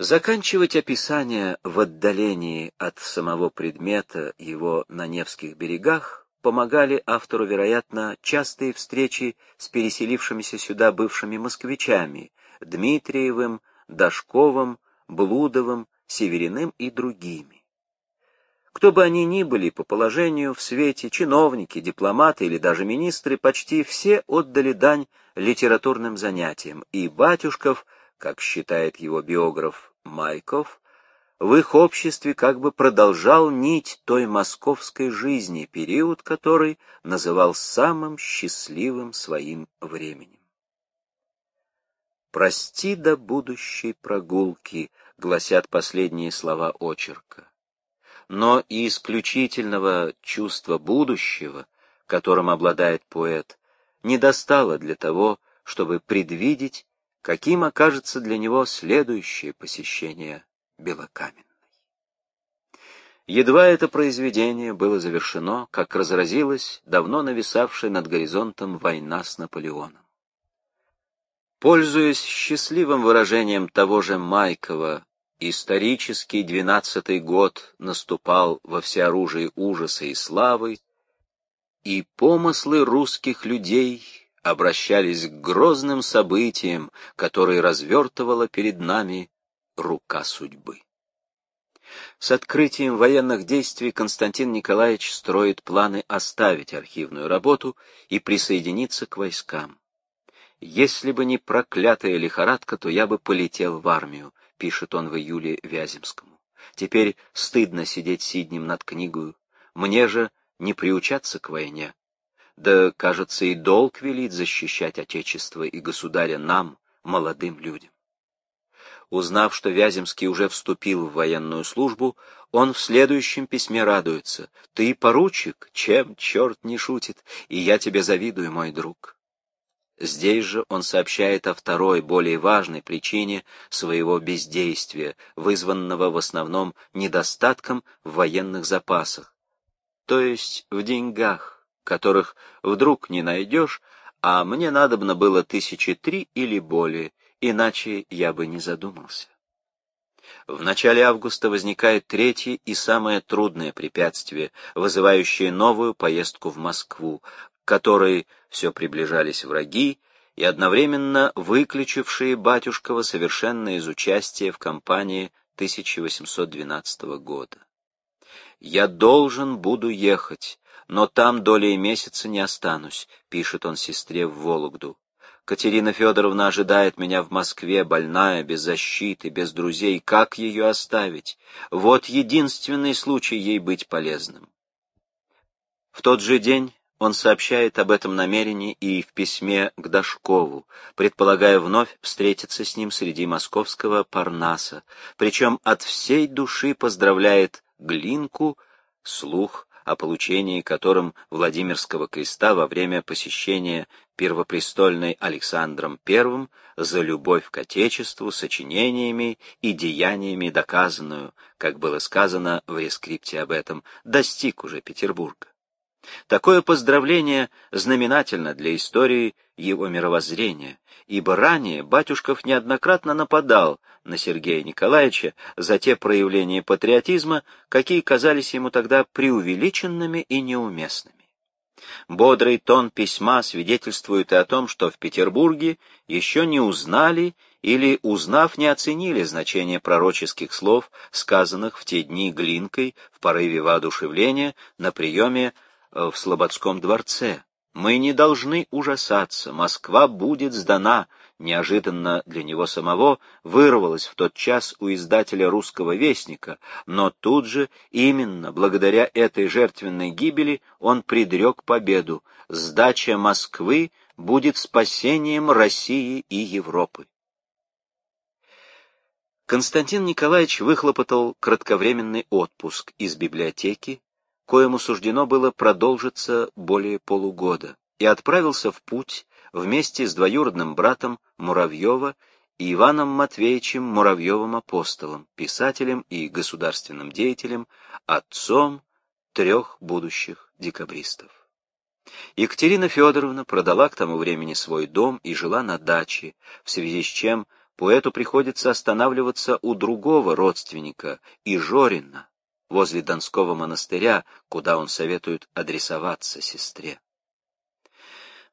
Заканчивать описание в отдалении от самого предмета его на Невских берегах помогали автору, вероятно, частые встречи с переселившимися сюда бывшими москвичами Дмитриевым, Дашковым, Блудовым, Севериным и другими. Кто бы они ни были по положению в свете, чиновники, дипломаты или даже министры, почти все отдали дань литературным занятиям, и Батюшков, как считает его биограф Майков в их обществе как бы продолжал нить той московской жизни, период которой называл самым счастливым своим временем. «Прости до будущей прогулки», — гласят последние слова очерка. Но и исключительного чувства будущего, которым обладает поэт, не достало для того, чтобы предвидеть каким окажется для него следующее посещение Белокаменной. Едва это произведение было завершено, как разразилась давно нависавшая над горизонтом война с Наполеоном. Пользуясь счастливым выражением того же Майкова, исторический двенадцатый год наступал во всеоружии ужаса и славы, и помыслы русских людей обращались к грозным событиям, которые развертывала перед нами рука судьбы. С открытием военных действий Константин Николаевич строит планы оставить архивную работу и присоединиться к войскам. «Если бы не проклятая лихорадка, то я бы полетел в армию», — пишет он в июле Вяземскому. «Теперь стыдно сидеть сиднем над книгою. Мне же не приучаться к войне, да, кажется, и долг велит защищать Отечество и Государя нам, молодым людям. Узнав, что Вяземский уже вступил в военную службу, он в следующем письме радуется. «Ты поручик, чем черт не шутит, и я тебе завидую, мой друг». Здесь же он сообщает о второй, более важной причине своего бездействия, вызванного в основном недостатком в военных запасах, то есть в деньгах которых вдруг не найдешь, а мне надобно было тысячи три или более, иначе я бы не задумался. В начале августа возникает третье и самое трудное препятствие, вызывающее новую поездку в Москву, к которой все приближались враги и одновременно выключившие Батюшкова совершенно из участия в кампании 1812 года. «Я должен буду ехать, но там долей месяца не останусь», — пишет он сестре в Вологду. «Катерина Федоровна ожидает меня в Москве, больная, без защиты, без друзей. Как ее оставить? Вот единственный случай ей быть полезным». В тот же день он сообщает об этом намерении и в письме к Дашкову, предполагая вновь встретиться с ним среди московского Парнаса, причем от всей души поздравляет Глинку, слух о получении которым Владимирского креста во время посещения первопрестольной Александром I за любовь к Отечеству сочинениями и деяниями доказанную, как было сказано в рескрипте об этом, достиг уже Петербурга. Такое поздравление знаменательно для истории его мировоззрения, ибо ранее Батюшков неоднократно нападал на Сергея Николаевича за те проявления патриотизма, какие казались ему тогда преувеличенными и неуместными. Бодрый тон письма свидетельствует и о том, что в Петербурге еще не узнали или, узнав, не оценили значение пророческих слов, сказанных в те дни Глинкой в порыве воодушевления на приеме в Слободском дворце. Мы не должны ужасаться, Москва будет сдана, неожиданно для него самого вырвалось в тот час у издателя «Русского вестника», но тут же, именно благодаря этой жертвенной гибели, он предрек победу. Сдача Москвы будет спасением России и Европы. Константин Николаевич выхлопотал кратковременный отпуск из библиотеки, коему суждено было продолжиться более полугода, и отправился в путь вместе с двоюродным братом Муравьева и Иваном Матвеевичем Муравьевым-апостолом, писателем и государственным деятелем, отцом трех будущих декабристов. Екатерина Федоровна продала к тому времени свой дом и жила на даче, в связи с чем поэту приходится останавливаться у другого родственника, Ижорина, возле Донского монастыря, куда он советует адресоваться сестре.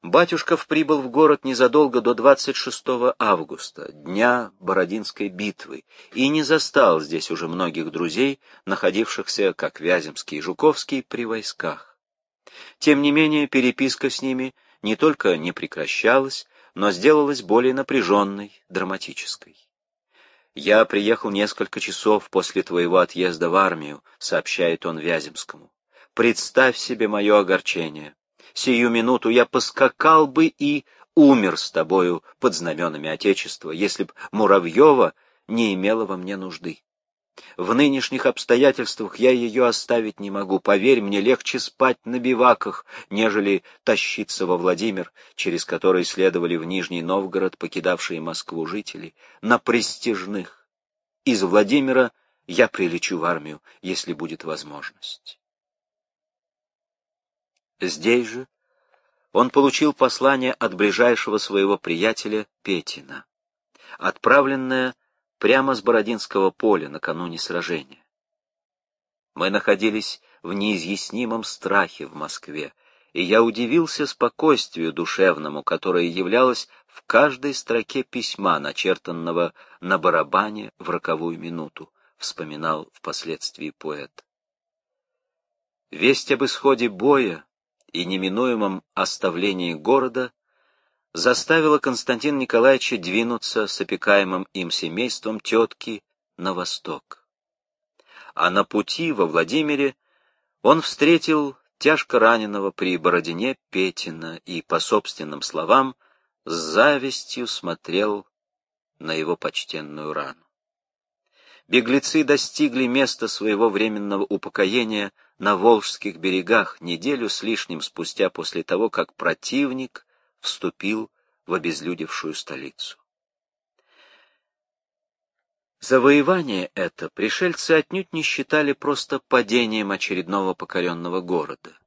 Батюшков прибыл в город незадолго до 26 августа, дня Бородинской битвы, и не застал здесь уже многих друзей, находившихся, как Вяземский и Жуковский, при войсках. Тем не менее, переписка с ними не только не прекращалась, но сделалась более напряженной, драматической. «Я приехал несколько часов после твоего отъезда в армию», — сообщает он Вяземскому. «Представь себе мое огорчение сию минуту я поскакал бы и умер с тобою под знаменами Отечества, если б Муравьева не имела во мне нужды. В нынешних обстоятельствах я ее оставить не могу. Поверь, мне легче спать на биваках, нежели тащиться во Владимир, через который следовали в Нижний Новгород покидавшие Москву жители, на престижных. Из Владимира я прилечу в армию, если будет возможность. Здесь же он получил послание от ближайшего своего приятеля Петина, отправленное прямо с Бородинского поля накануне сражения. Мы находились в неизъяснимом страхе в Москве, и я удивился спокойствию душевному, которое являлось в каждой строке письма, начертанного на барабане в роковую минуту, вспоминал впоследствии поэт. Весть об исходе боя и неминуемом оставлении города заставило Константина Николаевича двинуться с опекаемым им семейством тетки на восток. А на пути во Владимире он встретил тяжко раненого при Бородине Петина и, по собственным словам, с завистью смотрел на его почтенную рану. Беглецы достигли места своего временного упокоения на Волжских берегах неделю с лишним спустя после того, как противник вступил в обезлюдевшую столицу. Завоевание это пришельцы отнюдь не считали просто падением очередного покоренного города.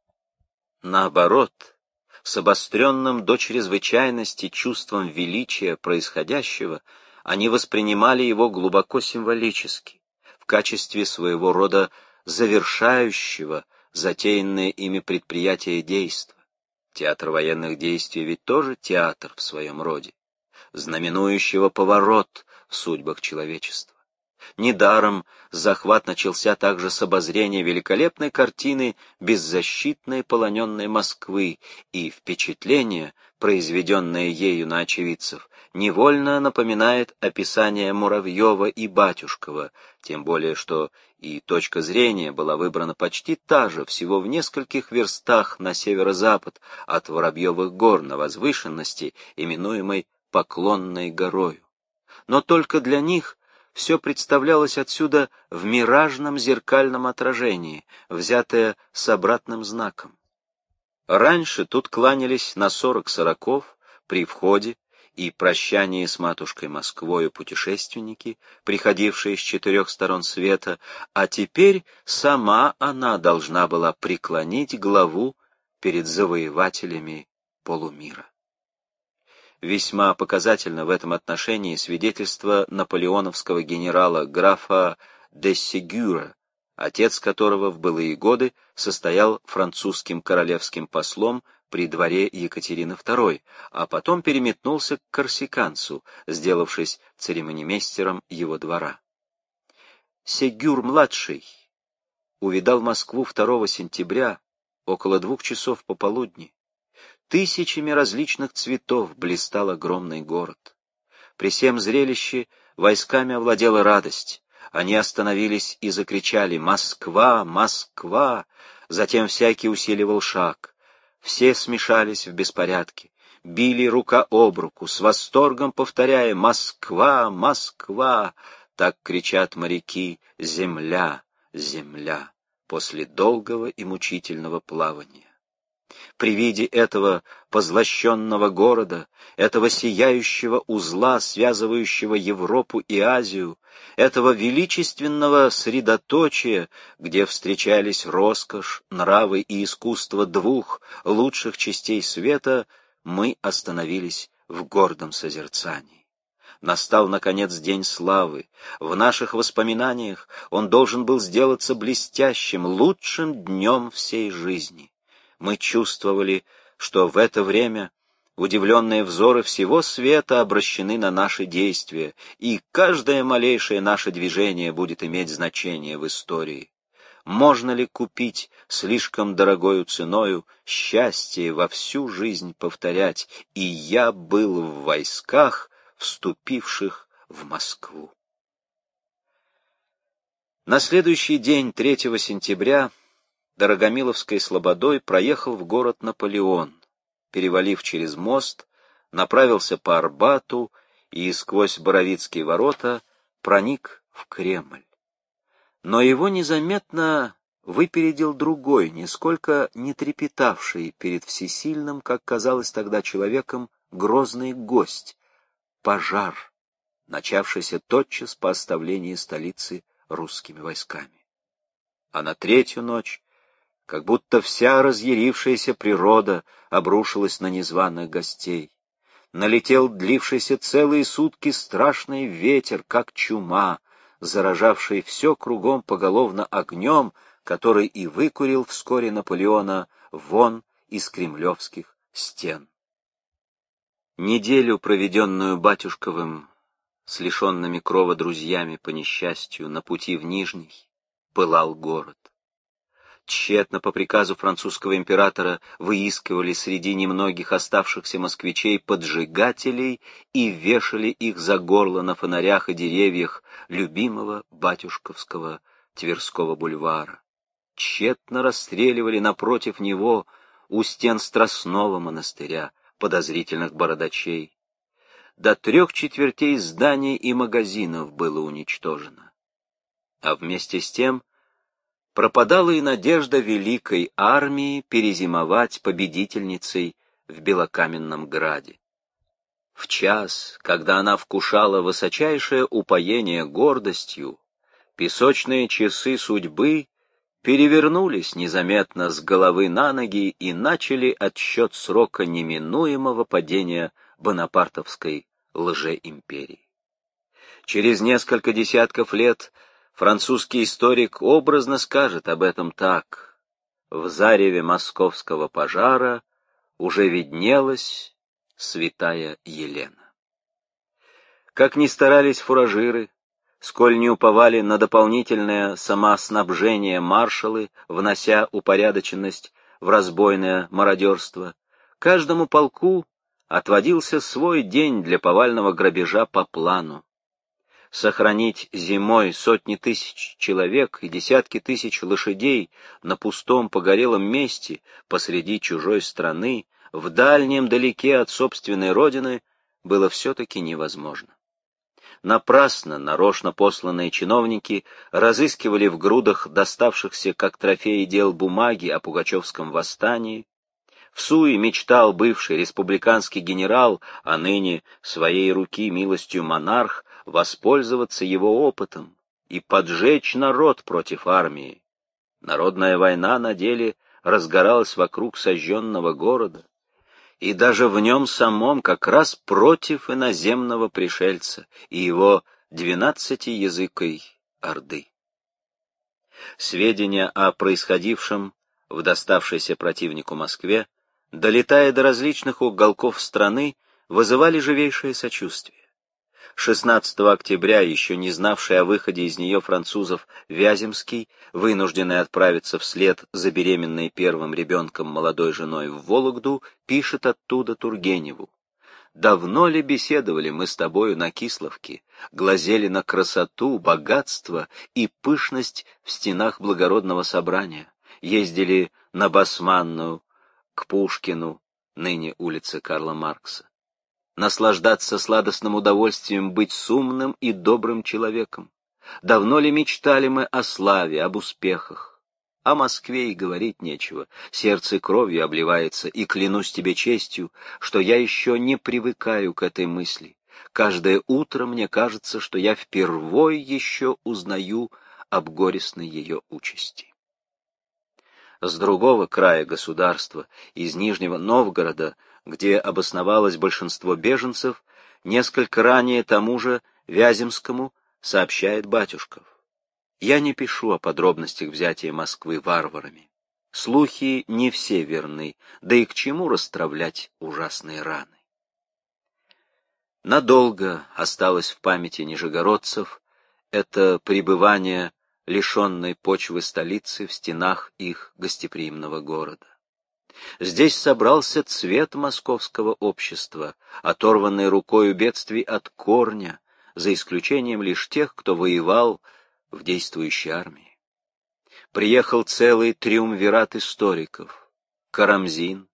Наоборот, с обостренным до чрезвычайности чувством величия происходящего, они воспринимали его глубоко символически, в качестве своего рода завершающего затеянное ими предприятие действа. Театр военных действий ведь тоже театр в своем роде, знаменующего поворот в судьбах человечества. Недаром захват начался также с обозрения великолепной картины беззащитной полоненной Москвы, и впечатление, произведенное ею на очевидцев, невольно напоминает описание Муравьева и Батюшкова, тем более что и точка зрения была выбрана почти та же, всего в нескольких верстах на северо-запад от Воробьевых гор на возвышенности, именуемой Поклонной горою. Но только для них все представлялось отсюда в миражном зеркальном отражении, взятое с обратным знаком. Раньше тут кланялись на сорок сороков при входе и прощании с матушкой Москвою путешественники, приходившие с четырех сторон света, а теперь сама она должна была преклонить главу перед завоевателями полумира. Весьма показательно в этом отношении свидетельство наполеоновского генерала графа де Сегюра, отец которого в былые годы состоял французским королевским послом при дворе Екатерины II, а потом переметнулся к корсиканцу, сделавшись церемонимейстером его двора. Сегюр-младший увидал Москву 2 сентября около двух часов пополудни. Тысячами различных цветов блистал огромный город. При всем зрелище войсками овладела радость. Они остановились и закричали «Москва! Москва!» Затем всякий усиливал шаг. Все смешались в беспорядке, били рука об руку, с восторгом повторяя «Москва! Москва!» Так кричат моряки «Земля! Земля!» после долгого и мучительного плавания. При виде этого позлощенного города, этого сияющего узла, связывающего Европу и Азию, этого величественного средоточия, где встречались роскошь, нравы и искусство двух лучших частей света, мы остановились в гордом созерцании. Настал, наконец, день славы. В наших воспоминаниях он должен был сделаться блестящим, лучшим днем всей жизни. Мы чувствовали, что в это время удивленные взоры всего света обращены на наши действия, и каждое малейшее наше движение будет иметь значение в истории. Можно ли купить слишком дорогою ценою счастье во всю жизнь повторять «И я был в войсках», вступивших в Москву. На следующий день, 3 сентября, Дорогомиловской слободой проехал в город Наполеон, перевалив через мост, направился по Арбату и сквозь Боровицкие ворота проник в Кремль. Но его незаметно выпередил другой, нисколько не трепетавший перед всесильным, как казалось тогда человеком, грозный гость, пожар, начавшийся тотчас по оставлении столицы русскими войсками. А на третью ночь, как будто вся разъярившаяся природа обрушилась на незваных гостей, налетел длившийся целые сутки страшный ветер, как чума, заражавший все кругом поголовно огнем, который и выкурил вскоре Наполеона вон из кремлевских стен. Неделю, проведенную батюшковым с лишенными крова друзьями по несчастью на пути в Нижний, пылал город. Тщетно по приказу французского императора выискивали среди немногих оставшихся москвичей поджигателей и вешали их за горло на фонарях и деревьях любимого батюшковского Тверского бульвара. Тщетно расстреливали напротив него у стен Страстного монастыря, подозрительных бородачей. До трех четвертей зданий и магазинов было уничтожено. А вместе с тем пропадала и надежда великой армии перезимовать победительницей в Белокаменном граде. В час, когда она вкушала высочайшее упоение гордостью, песочные часы судьбы перевернулись незаметно с головы на ноги и начали отсчет срока неминуемого падения Бонапартовской лжеимперии. Через несколько десятков лет французский историк образно скажет об этом так. В зареве московского пожара уже виднелась святая Елена. Как ни старались фуражиры, сколь не уповали на дополнительное самоснабжение маршалы, внося упорядоченность в разбойное мародерство, каждому полку отводился свой день для повального грабежа по плану. Сохранить зимой сотни тысяч человек и десятки тысяч лошадей на пустом погорелом месте посреди чужой страны, в дальнем далеке от собственной родины, было все-таки невозможно. Напрасно нарочно посланные чиновники разыскивали в грудах доставшихся как трофеи дел бумаги о Пугачевском восстании. В Суе мечтал бывший республиканский генерал, а ныне своей руки милостью монарх, воспользоваться его опытом и поджечь народ против армии. Народная война на деле разгоралась вокруг сожженного города и даже в нем самом как раз против иноземного пришельца и его двенадцатиязыкой Орды. Сведения о происходившем в доставшейся противнику Москве, долетая до различных уголков страны, вызывали живейшее сочувствие. 16 октября, еще не знавший о выходе из нее французов Вяземский, вынужденный отправиться вслед за беременной первым ребенком молодой женой в Вологду, пишет оттуда Тургеневу. «Давно ли беседовали мы с тобою на Кисловке, глазели на красоту, богатство и пышность в стенах благородного собрания, ездили на Басманную, к Пушкину, ныне улица Карла Маркса наслаждаться сладостным удовольствием быть с умным и добрым человеком. Давно ли мечтали мы о славе, об успехах? О Москве и говорить нечего, сердце кровью обливается, и клянусь тебе честью, что я еще не привыкаю к этой мысли. Каждое утро мне кажется, что я впервой еще узнаю об горестной ее участи. С другого края государства, из Нижнего Новгорода, где обосновалось большинство беженцев, несколько ранее тому же Вяземскому сообщает Батюшков. Я не пишу о подробностях взятия Москвы варварами. Слухи не все верны, да и к чему расстравлять ужасные раны. Надолго осталось в памяти нижегородцев это пребывание лишенной почвы столицы в стенах их гостеприимного города. Здесь собрался цвет московского общества, оторванный рукою бедствий от корня, за исключением лишь тех, кто воевал в действующей армии. Приехал целый триумвират историков. Карамзин,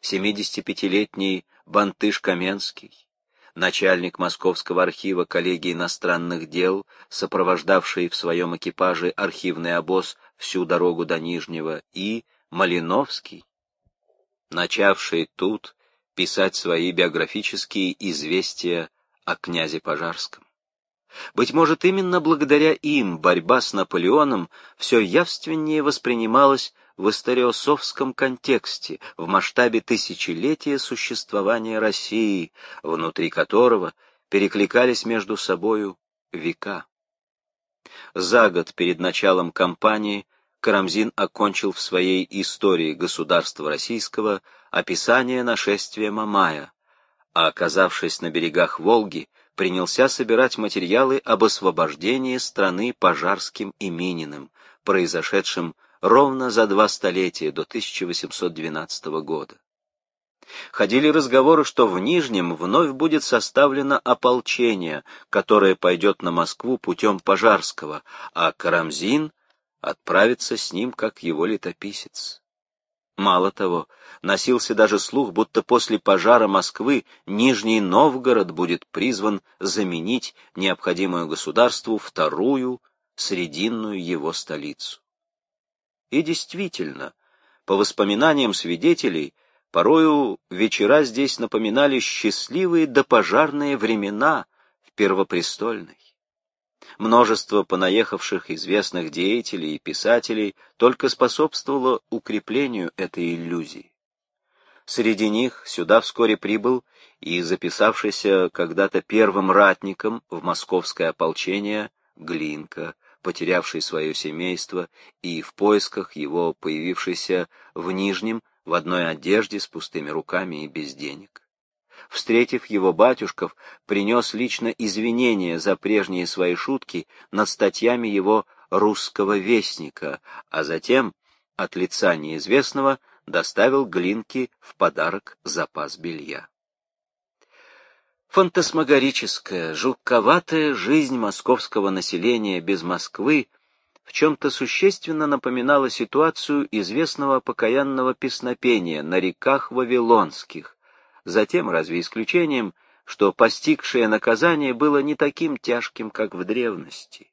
75-летний Бантыш Каменский, начальник Московского архива коллегии иностранных дел, сопровождавший в своем экипаже архивный обоз всю дорогу до Нижнего, и Малиновский, начавший тут писать свои биографические известия о князе Пожарском. Быть может, именно благодаря им борьба с Наполеоном все явственнее воспринималась в историосовском контексте, в масштабе тысячелетия существования России, внутри которого перекликались между собою века. За год перед началом кампании Карамзин окончил в своей истории государства российского описание нашествия Мамая, а, оказавшись на берегах Волги, принялся собирать материалы об освобождении страны Пожарским и Мининым, произошедшим ровно за два столетия до 1812 года. Ходили разговоры, что в Нижнем вновь будет составлено ополчение, которое пойдет на Москву путем Пожарского, а Карамзин отправится с ним как его летописец. Мало того, носился даже слух, будто после пожара Москвы Нижний Новгород будет призван заменить необходимую государству вторую, срединную его столицу. И действительно, по воспоминаниям свидетелей, порою вечера здесь напоминали счастливые допожарные времена в Первопрестольной. Множество понаехавших известных деятелей и писателей только способствовало укреплению этой иллюзии. Среди них сюда вскоре прибыл и записавшийся когда-то первым ратником в московское ополчение Глинка, потерявший свое семейство и в поисках его появившийся в Нижнем в одной одежде с пустыми руками и без денег. Встретив его, Батюшков принес лично извинения за прежние свои шутки над статьями его «Русского вестника», а затем, от лица неизвестного, доставил Глинке в подарок запас белья. Фантасмагорическая, жутковатая жизнь московского населения без Москвы в чем-то существенно напоминала ситуацию известного покаянного песнопения на реках Вавилонских, затем разве исключением, что постигшее наказание было не таким тяжким, как в древности.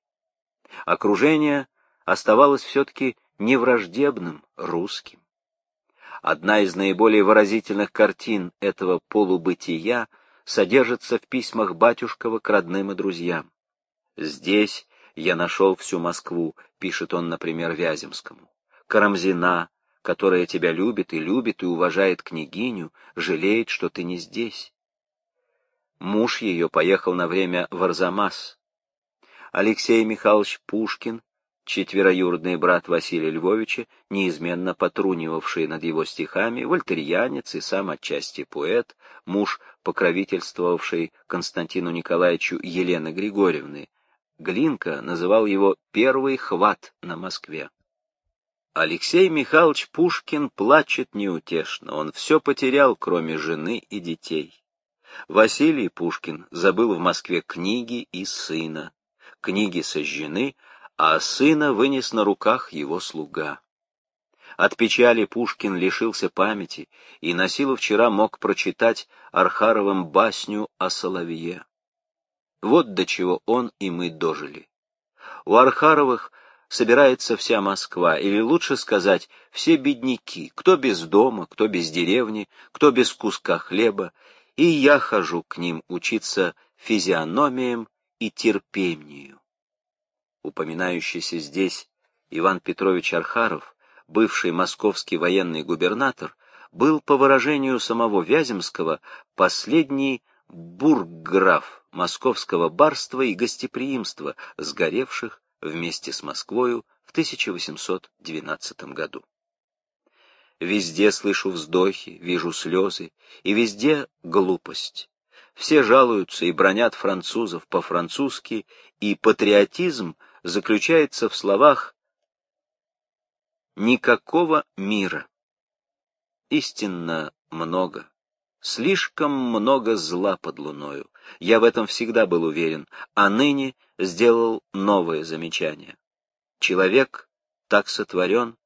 Окружение оставалось все-таки невраждебным, русским. Одна из наиболее выразительных картин этого полубытия — содержится в письмах Батюшкова к родным и друзьям. «Здесь я нашел всю Москву», — пишет он, например, Вяземскому. «Карамзина, которая тебя любит и любит и уважает княгиню, жалеет, что ты не здесь». Муж ее поехал на время в Арзамас. Алексей Михайлович Пушкин четвероюродный брат Василия Львовича, неизменно потрунивавший над его стихами, вольтерьянец и сам отчасти поэт, муж, покровительствовавший Константину Николаевичу Елены Григорьевны. Глинка называл его «первый хват на Москве». Алексей Михайлович Пушкин плачет неутешно, он все потерял, кроме жены и детей. Василий Пушкин забыл в Москве книги и сына. Книги сожжены, а сына вынес на руках его слуга. От печали Пушкин лишился памяти и на силу вчера мог прочитать Архаровым басню о Соловье. Вот до чего он и мы дожили. У Архаровых собирается вся Москва, или лучше сказать, все бедняки, кто без дома, кто без деревни, кто без куска хлеба, и я хожу к ним учиться физиономиям и терпению. Упоминающийся здесь Иван Петрович Архаров, бывший московский военный губернатор, был, по выражению самого Вяземского, последний бургграф московского барства и гостеприимства, сгоревших вместе с Москвою в 1812 году. Везде слышу вздохи, вижу слезы, и везде глупость. Все жалуются и бронят французов по-французски, и патриотизм заключается в словах «никакого мира». Истинно много, слишком много зла под луною. Я в этом всегда был уверен, а ныне сделал новое замечание. Человек так сотворен,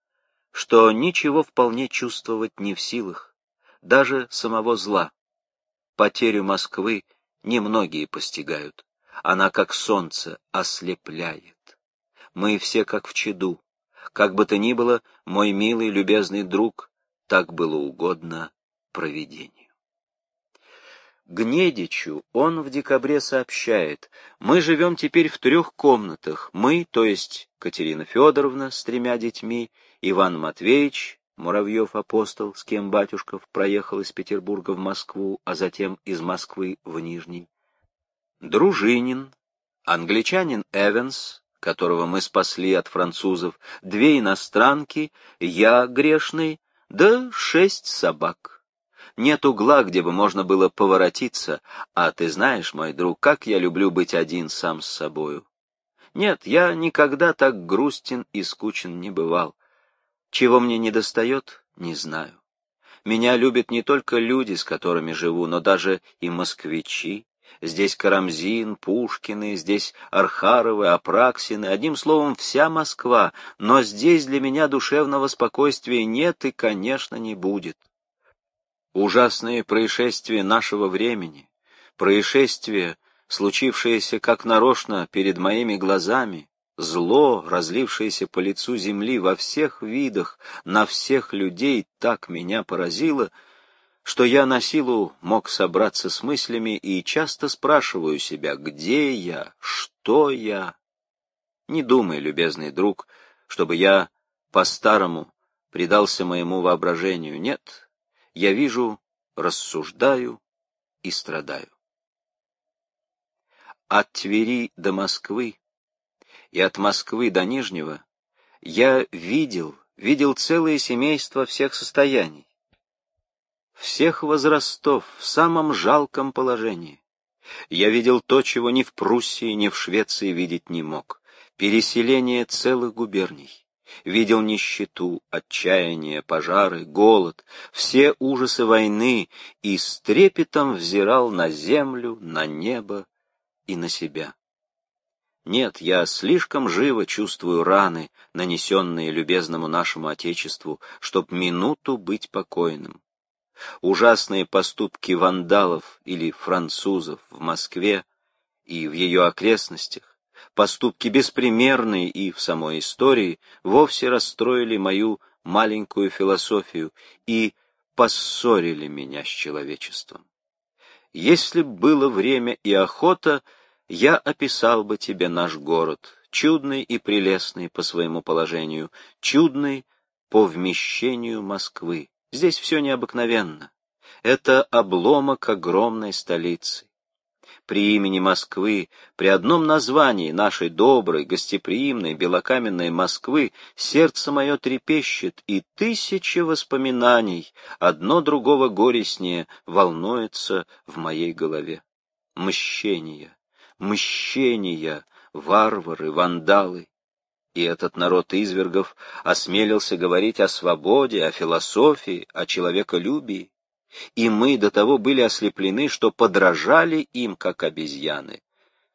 что ничего вполне чувствовать не в силах, даже самого зла. Потерю Москвы немногие постигают. Она, как солнце, ослепляет. Мы все как в чаду. Как бы то ни было, мой милый, любезный друг, так было угодно провидению. Гнедичу он в декабре сообщает, мы живем теперь в трех комнатах, мы, то есть Катерина Федоровна с тремя детьми, Иван Матвеевич, Муравьев-апостол, с кем батюшков проехал из Петербурга в Москву, а затем из Москвы в Нижний, Дружинин, англичанин Эванс, которого мы спасли от французов, две иностранки, я грешный, да шесть собак. Нет угла, где бы можно было поворотиться, а ты знаешь, мой друг, как я люблю быть один сам с собою. Нет, я никогда так грустен и скучен не бывал. Чего мне не достает, не знаю. Меня любят не только люди, с которыми живу, но даже и москвичи. Здесь Карамзин, Пушкины, здесь Архаровы, Апраксины, одним словом, вся Москва, но здесь для меня душевного спокойствия нет и, конечно, не будет. Ужасные происшествия нашего времени, происшествия, случившиеся как нарочно перед моими глазами, зло, разлившееся по лицу земли во всех видах, на всех людей, так меня поразило, что я на силу мог собраться с мыслями и часто спрашиваю себя, где я, что я. Не думай, любезный друг, чтобы я по-старому предался моему воображению. Нет, я вижу, рассуждаю и страдаю. От Твери до Москвы и от Москвы до Нижнего я видел, видел целое семейство всех состояний, всех возрастов в самом жалком положении. Я видел то, чего ни в Пруссии, ни в Швеции видеть не мог — переселение целых губерний видел нищету, отчаяние, пожары, голод, все ужасы войны и с трепетом взирал на землю, на небо и на себя. Нет, я слишком живо чувствую раны, нанесенные любезному нашему Отечеству, чтоб минуту быть покойным. Ужасные поступки вандалов или французов в Москве и в ее окрестностях поступки беспримерные и в самой истории вовсе расстроили мою маленькую философию и поссорили меня с человечеством. Если б было время и охота, я описал бы тебе наш город, чудный и прелестный по своему положению, чудный по вмещению Москвы. Здесь все необыкновенно. Это обломок огромной столицы при имени Москвы, при одном названии нашей доброй, гостеприимной, белокаменной Москвы, сердце мое трепещет, и тысячи воспоминаний, одно другого горестнее, волнуется в моей голове. Мщение, мщение, варвары, вандалы. И этот народ извергов осмелился говорить о свободе, о философии, о человеколюбии и мы до того были ослеплены, что подражали им, как обезьяны.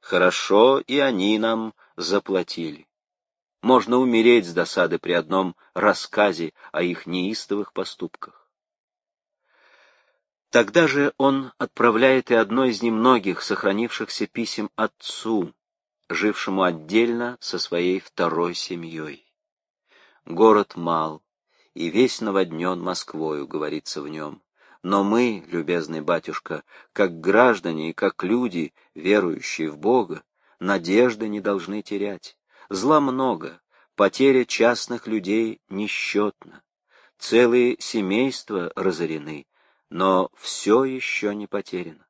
Хорошо, и они нам заплатили. Можно умереть с досады при одном рассказе о их неистовых поступках. Тогда же он отправляет и одно из немногих сохранившихся писем отцу, жившему отдельно со своей второй семьей. Город мал, и весь наводнен Москвою, говорится в нем. Но мы, любезный батюшка, как граждане и как люди, верующие в Бога, надежды не должны терять. Зла много, потеря частных людей несчетна. Целые семейства разорены, но все еще не потеряно.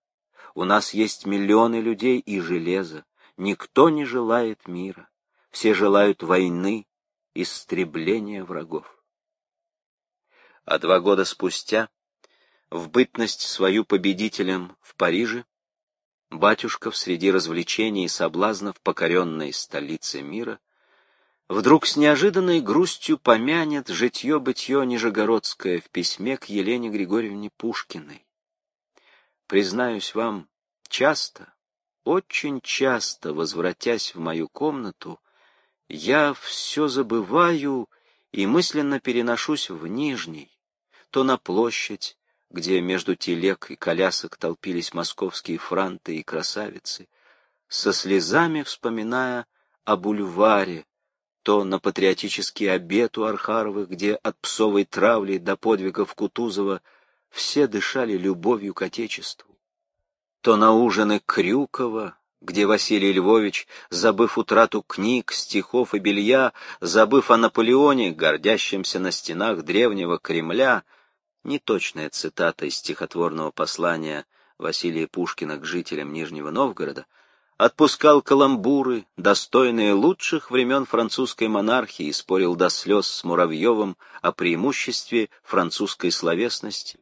У нас есть миллионы людей и железа. Никто не желает мира. Все желают войны, истребления врагов. А два года спустя, в бытность свою победителем в Париже, батюшка в среди развлечений и соблазнов покоренной столицы мира вдруг с неожиданной грустью помянет житье-бытье Нижегородское в письме к Елене Григорьевне Пушкиной. Признаюсь вам, часто, очень часто, возвратясь в мою комнату, я все забываю и мысленно переношусь в Нижний, то на площадь, где между телег и колясок толпились московские франты и красавицы, со слезами вспоминая о бульваре, то на патриотический обед у Архаровых, где от псовой травли до подвигов Кутузова все дышали любовью к Отечеству, то на ужины Крюкова, где Василий Львович, забыв утрату книг, стихов и белья, забыв о Наполеоне, гордящемся на стенах древнего Кремля, неточная цитата из стихотворного послания Василия Пушкина к жителям Нижнего Новгорода, отпускал каламбуры, достойные лучших времен французской монархии, и спорил до слез с Муравьевым о преимуществе французской словесности,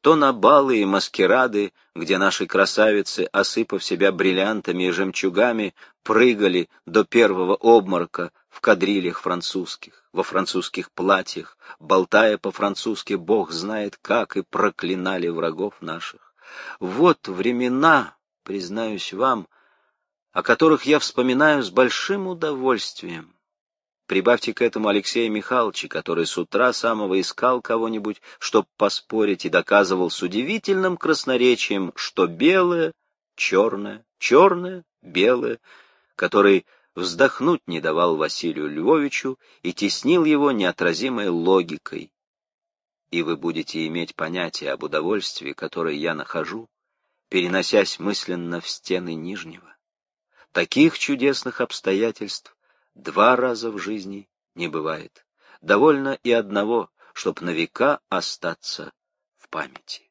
то на балы и маскирады, где наши красавицы, осыпав себя бриллиантами и жемчугами, прыгали до первого обморока в кадрилях французских во французских платьях, болтая по-французски бог знает как, и проклинали врагов наших. Вот времена, признаюсь вам, о которых я вспоминаю с большим удовольствием. Прибавьте к этому Алексея Михайловича, который с утра самого искал кого-нибудь, чтоб поспорить, и доказывал с удивительным красноречием, что белое — черное, черное — белое, который вздохнуть не давал Василию Львовичу и теснил его неотразимой логикой. И вы будете иметь понятие об удовольствии, которое я нахожу, переносясь мысленно в стены Нижнего. Таких чудесных обстоятельств два раза в жизни не бывает. Довольно и одного, чтоб на века остаться в памяти.